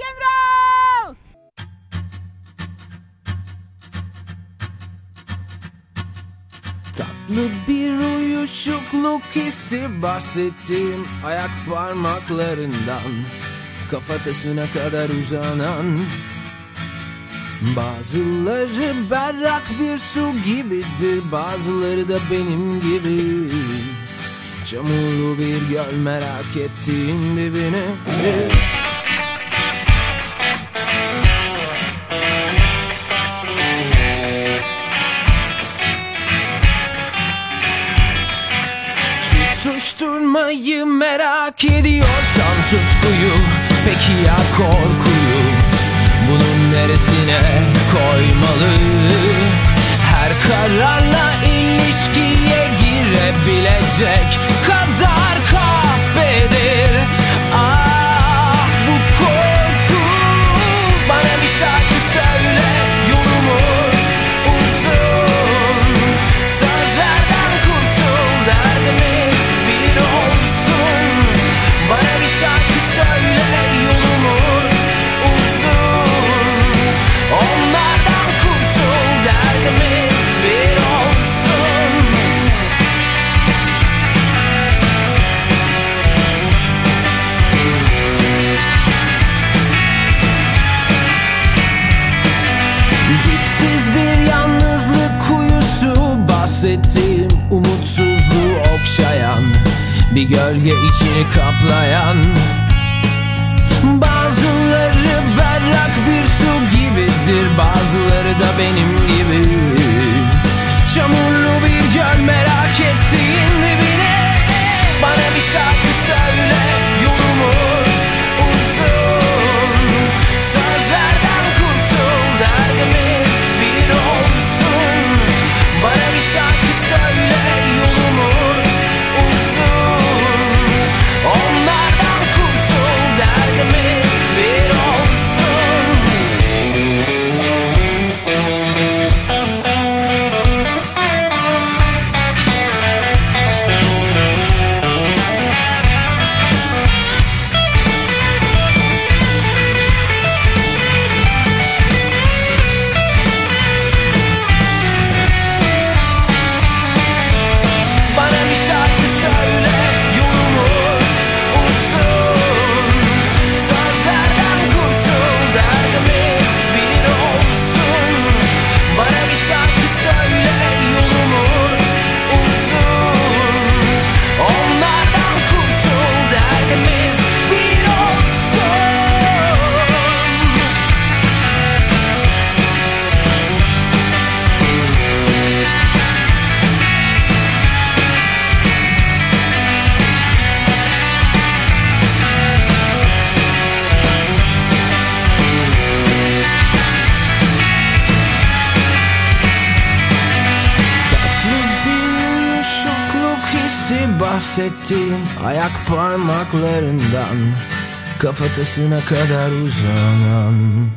Rock and roll! Tatlı bir uyuşukluk hissi bahsettiğim ayak parmaklarından Kafatasına kadar uzanan Bazıları berrak bir su gibidir Bazıları da benim gibi Çamurlu bir göl merak ettiğin dibine Tutuşturmayı merak ediyorsan tutkuyu Peki ya korkuyu? Bunun neresine koymalı? Her kararla ilişkiye girebilecek Dipsiz bir yalnızlık kuyusu bahsettiğim umutsuzluğu okşayan Bir gölge içini kaplayan. Bazıları berrak bir su hissi bahsettiğim ayak parmaklarından Kafatasına kadar uzanan